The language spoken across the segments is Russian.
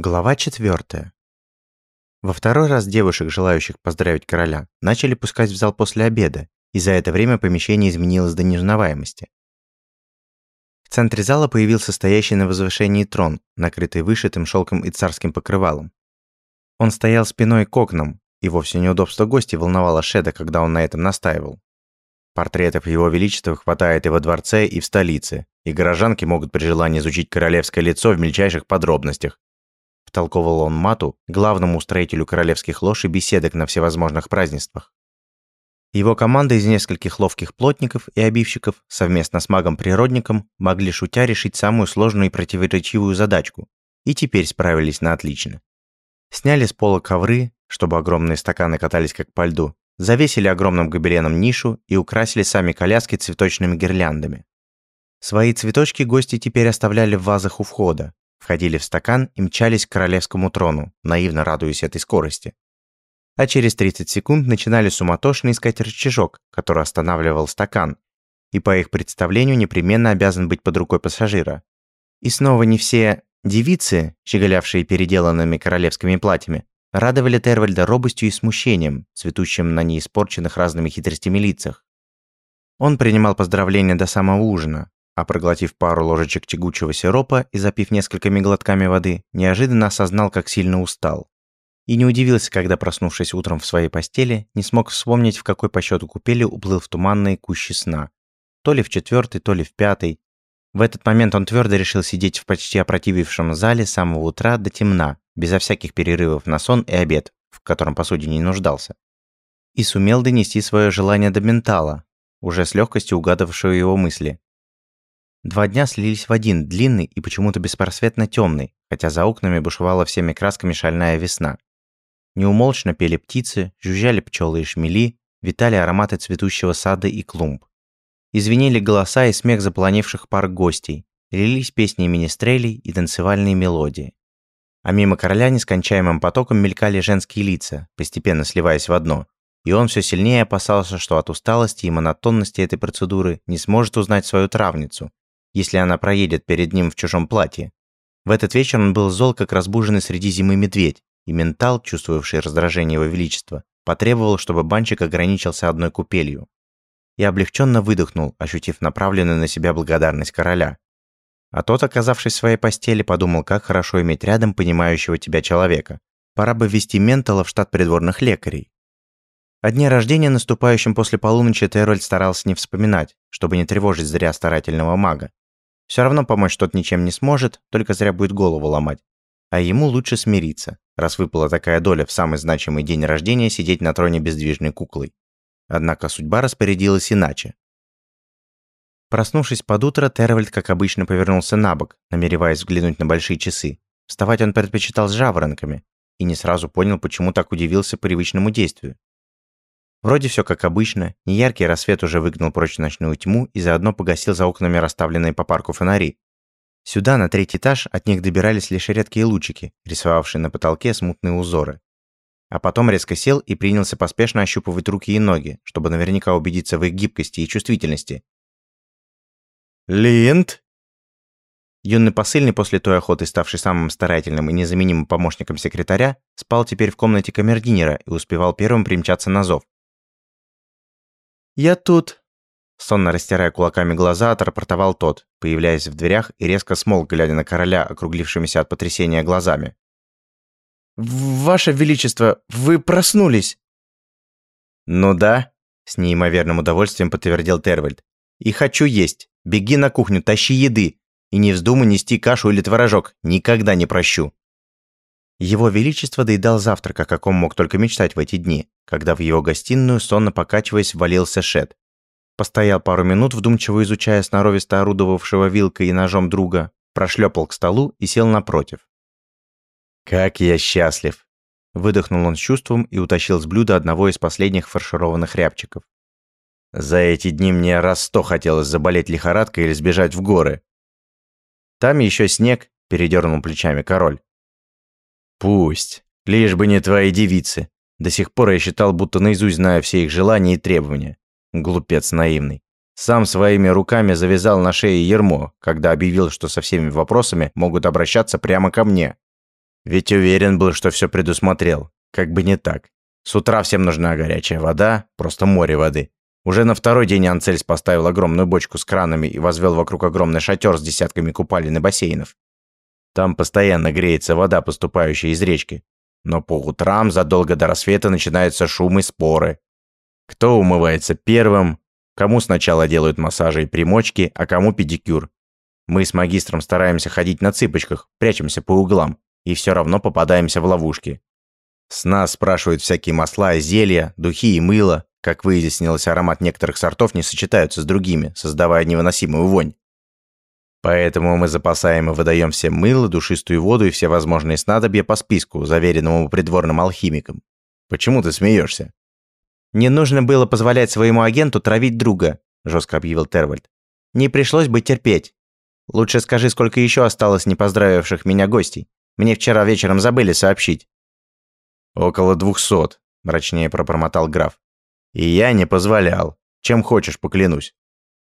Глава 4. Во второй раз девушек, желающих поздравить короля, начали пускать в зал после обеда, и за это время помещение изменилось до неузнаваемости. В центре зала появился стоящий на возвышении трон, накрытый вышитым шелком и царским покрывалом. Он стоял спиной к окнам, и вовсе неудобство гостей волновало Шеда, когда он на этом настаивал. Портретов его величества хватает и во дворце, и в столице, и горожанки могут при желании изучить королевское лицо в мельчайших подробностях, втолковывал он Мату, главному устроителю королевских лож и беседок на всевозможных празднествах. Его команда из нескольких ловких плотников и обивщиков совместно с магом-природником могли шутя решить самую сложную и противоречивую задачку, и теперь справились на отлично. Сняли с пола ковры, чтобы огромные стаканы катались как по льду, завесили огромным гобеленом нишу и украсили сами коляски цветочными гирляндами. Свои цветочки гости теперь оставляли в вазах у входа, входили в стакан и мчались к королевскому трону, наивно радуясь этой скорости. А через 30 секунд начинали суматошно искать рычажок, который останавливал стакан, и по их представлению непременно обязан быть под рукой пассажира. И снова не все девицы, щеголявшие переделанными королевскими платьями, радовали Тервальда робостью и смущением, цветущим на неиспорченных разными хитростями лицах. Он принимал поздравления до самого ужина, а проглотив пару ложечек тягучего сиропа и запив несколькими глотками воды, неожиданно осознал, как сильно устал. И не удивился, когда, проснувшись утром в своей постели, не смог вспомнить, в какой по счету купели уплыл в туманные кущи сна. То ли в четвертый, то ли в пятый. В этот момент он твердо решил сидеть в почти опротивившем зале с самого утра до темна, безо всяких перерывов на сон и обед, в котором, по не нуждался. И сумел донести свое желание до ментала, уже с легкостью угадавшего его мысли, Два дня слились в один, длинный и почему-то беспросветно темный, хотя за окнами бушевала всеми красками шальная весна. Неумолчно пели птицы, жужжали пчелы и шмели, витали ароматы цветущего сада и клумб. Извинили голоса и смех заполонивших парк гостей, лились песни министрелей и танцевальные мелодии. А мимо короля нескончаемым потоком мелькали женские лица, постепенно сливаясь в одно, и он все сильнее опасался, что от усталости и монотонности этой процедуры не сможет узнать свою травницу, если она проедет перед ним в чужом платье. В этот вечер он был зол, как разбуженный среди зимы медведь, и ментал, чувствовавший раздражение его величества, потребовал, чтобы банчик ограничился одной купелью. И облегченно выдохнул, ощутив направленную на себя благодарность короля. А тот, оказавшись в своей постели, подумал, как хорошо иметь рядом понимающего тебя человека. Пора бы ввести ментала в штат придворных лекарей. О дне рождения, наступающем после полуночи, Терольд старался не вспоминать, чтобы не тревожить зря старательного мага. Все равно помочь тот ничем не сможет, только зря будет голову ломать. А ему лучше смириться, раз выпала такая доля в самый значимый день рождения сидеть на троне бездвижной куклой. Однако судьба распорядилась иначе. Проснувшись под утро, Тервальд, как обычно, повернулся на бок, намереваясь взглянуть на большие часы. Вставать он предпочитал с жаворонками и не сразу понял, почему так удивился привычному действию. Вроде все как обычно, неяркий рассвет уже выгнал прочь ночную тьму и заодно погасил за окнами расставленные по парку фонари. Сюда, на третий этаж, от них добирались лишь редкие лучики, рисовавшие на потолке смутные узоры. А потом резко сел и принялся поспешно ощупывать руки и ноги, чтобы наверняка убедиться в их гибкости и чувствительности. «Линд!» Юный посыльный после той охоты, ставший самым старательным и незаменимым помощником секретаря, спал теперь в комнате камердинера и успевал первым примчаться на зов, «Я тут!» Сонно растирая кулаками глаза, отрапортовал тот, появляясь в дверях и резко смолк, глядя на короля, округлившимися от потрясения глазами. «Ваше Величество, вы проснулись!» «Ну да», — с неимоверным удовольствием подтвердил Тервальд. «И хочу есть. Беги на кухню, тащи еды. И не вздумай нести кашу или творожок. Никогда не прощу». Его Величество доедал завтрак, о каком мог только мечтать в эти дни, когда в его гостиную, сонно покачиваясь, валился Шет. Постоял пару минут, вдумчиво изучая сноровисто орудовавшего вилкой и ножом друга, прошлепал к столу и сел напротив. «Как я счастлив!» Выдохнул он с чувством и утащил с блюда одного из последних фаршированных рябчиков. «За эти дни мне раз сто хотелось заболеть лихорадкой или сбежать в горы». «Там еще снег», – передернул плечами король. Пусть. Лишь бы не твои девицы. До сих пор я считал, будто наизусть знаю все их желания и требования. Глупец наивный. Сам своими руками завязал на шее ермо, когда объявил, что со всеми вопросами могут обращаться прямо ко мне. Ведь уверен был, что все предусмотрел. Как бы не так. С утра всем нужна горячая вода, просто море воды. Уже на второй день Анцельс поставил огромную бочку с кранами и возвел вокруг огромный шатер с десятками купалин и бассейнов. Там постоянно греется вода, поступающая из речки. Но по утрам задолго до рассвета начинаются шумы и споры. Кто умывается первым, кому сначала делают массажи и примочки, а кому педикюр. Мы с магистром стараемся ходить на цыпочках, прячемся по углам, и все равно попадаемся в ловушки. С нас спрашивают всякие масла зелья, духи и мыло. Как выяснилось, аромат некоторых сортов не сочетаются с другими, создавая невыносимую вонь. Поэтому мы запасаем и выдаем всем мыло, душистую воду и все возможные снадобья по списку, заверенному придворным алхимиком. Почему ты смеешься? «Не нужно было позволять своему агенту травить друга», – жестко объявил Тервальд. «Не пришлось бы терпеть. Лучше скажи, сколько еще осталось не поздравивших меня гостей. Мне вчера вечером забыли сообщить». «Около двухсот», – мрачнее пробормотал граф. «И я не позволял. Чем хочешь, поклянусь.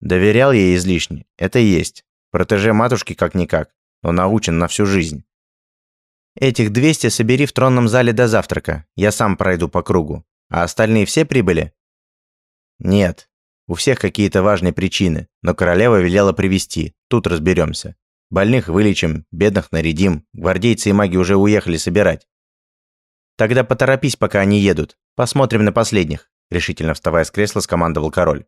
Доверял ей излишне. Это есть. Протеже матушки как-никак, но научен на всю жизнь». «Этих 200 собери в тронном зале до завтрака. Я сам пройду по кругу. А остальные все прибыли?» «Нет. У всех какие-то важные причины, но королева велела привести. Тут разберемся. Больных вылечим, бедных нарядим. Гвардейцы и маги уже уехали собирать. Тогда поторопись, пока они едут. Посмотрим на последних, решительно вставая с кресла, скомандовал король.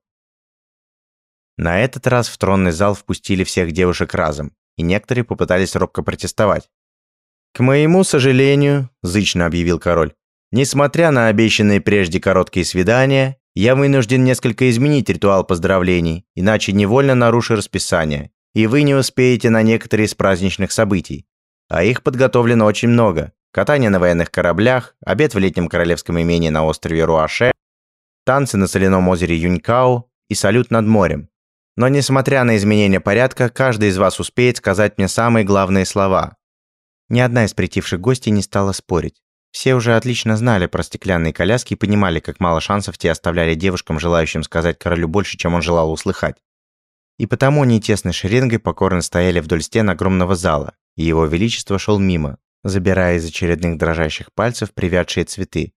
На этот раз в тронный зал впустили всех девушек разом, и некоторые попытались робко протестовать. «К моему сожалению», – зычно объявил король, «несмотря на обещанные прежде короткие свидания, я вынужден несколько изменить ритуал поздравлений, иначе невольно нарушу расписание, и вы не успеете на некоторые из праздничных событий. А их подготовлено очень много катание на военных кораблях, обед в летнем королевском имении на острове Руаше, танцы на соляном озере Юнькау и салют над морем. Но несмотря на изменение порядка, каждый из вас успеет сказать мне самые главные слова. Ни одна из притивших гостей не стала спорить. Все уже отлично знали про стеклянные коляски и понимали, как мало шансов те оставляли девушкам, желающим сказать королю больше, чем он желал услыхать. И потому они тесной шеренгой покорно стояли вдоль стен огромного зала, и его величество шел мимо, забирая из очередных дрожащих пальцев привядшие цветы.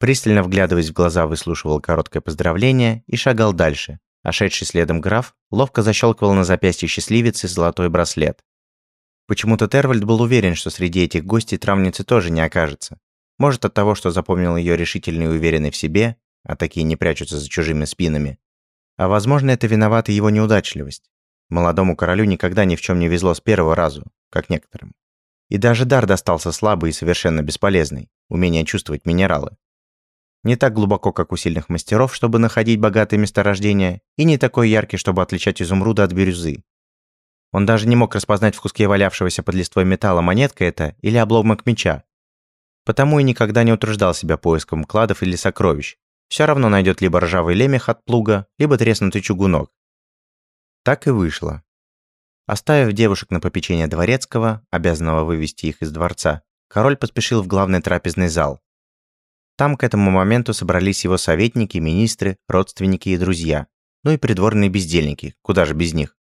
Пристально вглядываясь в глаза, выслушивал короткое поздравление и шагал дальше, а шедший следом граф ловко защелкивал на запястье счастливицы золотой браслет. Почему-то Тервальд был уверен, что среди этих гостей травницы тоже не окажется. Может от того, что запомнил ее решительной и уверенной в себе, а такие не прячутся за чужими спинами. А возможно, это виновата его неудачливость. Молодому королю никогда ни в чем не везло с первого разу, как некоторым. И даже дар достался слабый и совершенно бесполезный – умение чувствовать минералы. Не так глубоко, как у сильных мастеров, чтобы находить богатые месторождения, и не такой яркий, чтобы отличать изумруда от бирюзы. Он даже не мог распознать в куске валявшегося под листвой металла монетка это или обломок меча. Потому и никогда не утруждал себя поиском кладов или сокровищ. Все равно найдет либо ржавый лемех от плуга, либо треснутый чугунок. Так и вышло. Оставив девушек на попечение дворецкого, обязанного вывести их из дворца, король поспешил в главный трапезный зал. Там к этому моменту собрались его советники, министры, родственники и друзья, ну и придворные бездельники, куда же без них.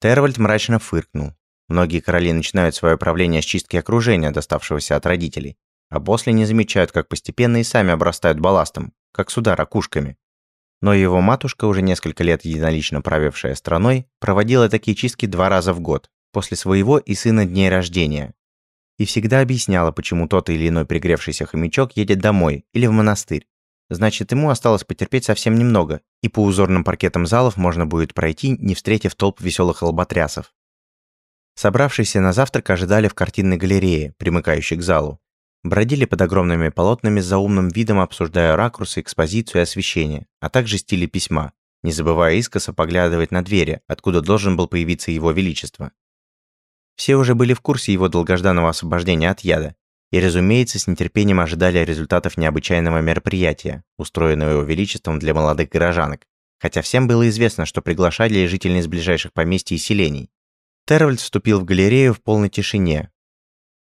Тервальд мрачно фыркнул. Многие короли начинают свое правление с чистки окружения, доставшегося от родителей, а после не замечают, как постепенно и сами обрастают балластом, как суда ракушками. Но его матушка, уже несколько лет единолично правившая страной, проводила такие чистки два раза в год, после своего и сына дней рождения. И всегда объясняла, почему тот или иной пригревшийся хомячок едет домой или в монастырь. Значит, ему осталось потерпеть совсем немного, и по узорным паркетам залов можно будет пройти, не встретив толп веселых албатрясов. Собравшиеся на завтрак ожидали в картинной галерее, примыкающей к залу, бродили под огромными полотнами с заумным видом, обсуждая ракурсы, экспозицию и освещение, а также стили письма, не забывая искоса поглядывать на двери, откуда должен был появиться его величество. Все уже были в курсе его долгожданного освобождения от яда, и, разумеется, с нетерпением ожидали результатов необычайного мероприятия, устроенного его величеством для молодых горожанок, хотя всем было известно, что приглашали жительниц ближайших поместьй и селений. Тервальд вступил в галерею в полной тишине,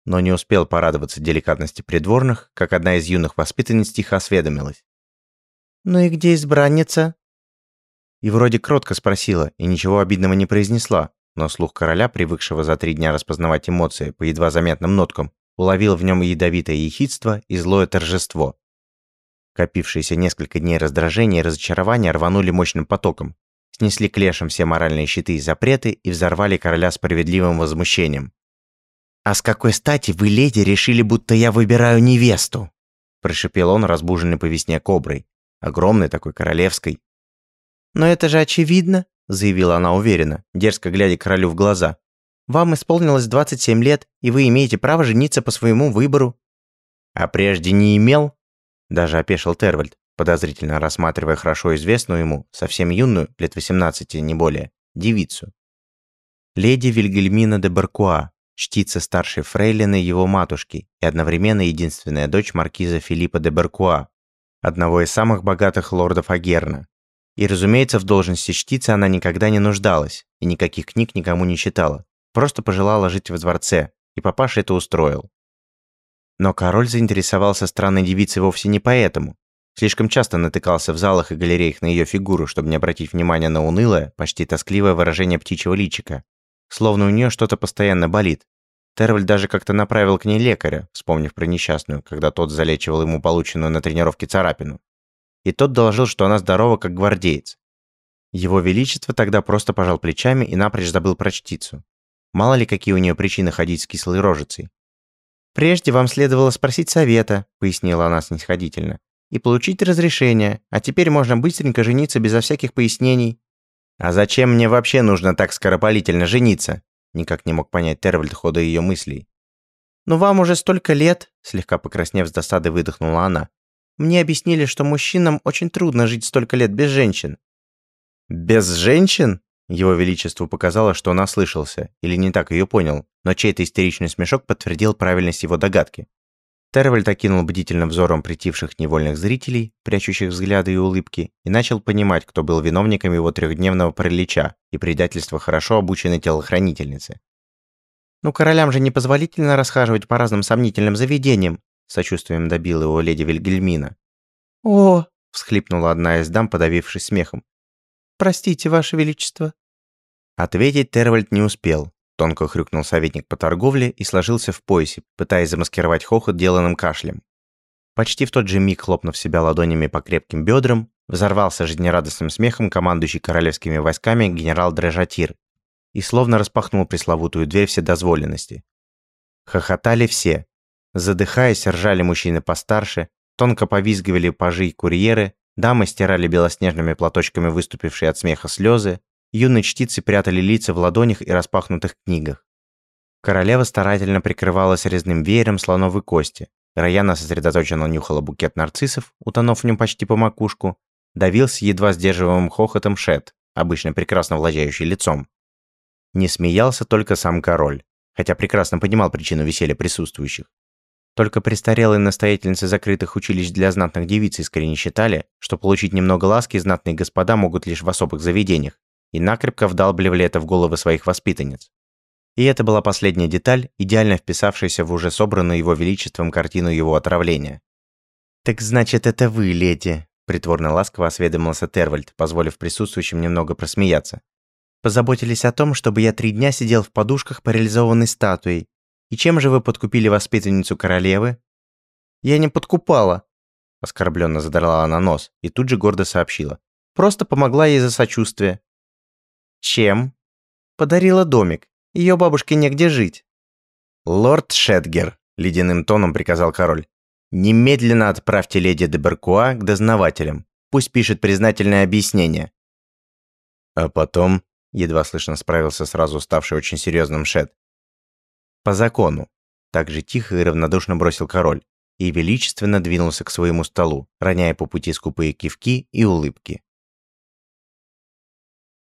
но не успел порадоваться деликатности придворных, как одна из юных воспитанниц тихо осведомилась. «Ну и где избранница?» И вроде кротко спросила, и ничего обидного не произнесла, но слух короля, привыкшего за три дня распознавать эмоции по едва заметным ноткам, уловил в нем ядовитое ехидство и злое торжество. Копившиеся несколько дней раздражения и разочарования рванули мощным потоком, снесли клешем все моральные щиты и запреты и взорвали короля справедливым возмущением. «А с какой стати вы, леди, решили, будто я выбираю невесту?» прошипел он, разбуженный по весне коброй, огромной такой королевской. «Но это же очевидно», заявила она уверенно, дерзко глядя королю в глаза. «Вам исполнилось 27 лет, и вы имеете право жениться по своему выбору». «А прежде не имел?» Даже опешил Тервальд, подозрительно рассматривая хорошо известную ему, совсем юную, лет 18, не более, девицу. Леди Вильгельмина де Баркуа, чтица старшей фрейлины его матушки и одновременно единственная дочь маркиза Филиппа де Баркуа, одного из самых богатых лордов Агерна. И, разумеется, в должности чтицы она никогда не нуждалась и никаких книг никому не читала, просто пожелала жить во дворце, и папаша это устроил. Но король заинтересовался странной девицей вовсе не поэтому. Слишком часто натыкался в залах и галереях на ее фигуру, чтобы не обратить внимания на унылое, почти тоскливое выражение птичьего личика, Словно у нее что-то постоянно болит. Терваль даже как-то направил к ней лекаря, вспомнив про несчастную, когда тот залечивал ему полученную на тренировке царапину. И тот доложил, что она здорова, как гвардеец. Его Величество тогда просто пожал плечами и напрочь забыл про чтицу. Мало ли, какие у нее причины ходить с кислой рожицей. «Прежде вам следовало спросить совета», — пояснила она снисходительно, «и получить разрешение, а теперь можно быстренько жениться безо всяких пояснений». «А зачем мне вообще нужно так скоропалительно жениться?» Никак не мог понять Тервальд хода ее мыслей. «Но вам уже столько лет», слегка покраснев с досады, выдохнула она. «Мне объяснили, что мужчинам очень трудно жить столько лет без женщин». «Без женщин?» Его Величеству показало, что он ослышался, или не так ее понял, но чей-то истеричный смешок подтвердил правильность его догадки. Тервальд окинул бдительным взором притивших невольных зрителей, прячущих взгляды и улыбки, и начал понимать, кто был виновником его трехдневного паралича и предательства хорошо обученной телохранительницы. «Ну, королям же непозволительно расхаживать по разным сомнительным заведениям», сочувствием добил его леди Вильгельмина. «О!» – всхлипнула одна из дам, подавившись смехом. «Простите, ваше величество». Ответить Тервальд не успел. Тонко хрюкнул советник по торговле и сложился в поясе, пытаясь замаскировать хохот деланным кашлем. Почти в тот же миг, хлопнув себя ладонями по крепким бедрам, взорвался жизнерадостным смехом командующий королевскими войсками генерал Дрежатир и словно распахнул пресловутую дверь вседозволенности. Хохотали все. Задыхаясь, ржали мужчины постарше, тонко повизгивали пажи и курьеры, дамы стирали белоснежными платочками выступившие от смеха слезы, Юные чтицы прятали лица в ладонях и распахнутых книгах. Королева старательно прикрывалась резным веером слоновой кости. Раяна сосредоточенно нюхала букет нарциссов, утонув в нем почти по макушку. Давился едва сдерживаемым хохотом Шет, обычно прекрасно владеющий лицом. Не смеялся только сам король, хотя прекрасно понимал причину веселья присутствующих. Только престарелые настоятельницы закрытых училищ для знатных девиц искренне считали, что получить немного ласки знатные господа могут лишь в особых заведениях, и накрепко вдалбливали это в головы своих воспитанниц. И это была последняя деталь, идеально вписавшаяся в уже собранную его величеством картину его отравления. «Так значит, это вы, леди», – притворно ласково осведомился Тервальд, позволив присутствующим немного просмеяться. «Позаботились о том, чтобы я три дня сидел в подушках парализованной статуей. И чем же вы подкупили воспитанницу королевы?» «Я не подкупала», – оскорбленно задрала она нос и тут же гордо сообщила. «Просто помогла ей за сочувствие. Чем? Подарила домик. Ее бабушке негде жить. Лорд Шетгер, ледяным тоном приказал король. Немедленно отправьте леди де Беркуа к дознавателям. Пусть пишет признательное объяснение. А потом, едва слышно справился сразу ставший очень серьезным Шет. По закону. Так же тихо и равнодушно бросил король и величественно двинулся к своему столу, роняя по пути скупые кивки и улыбки.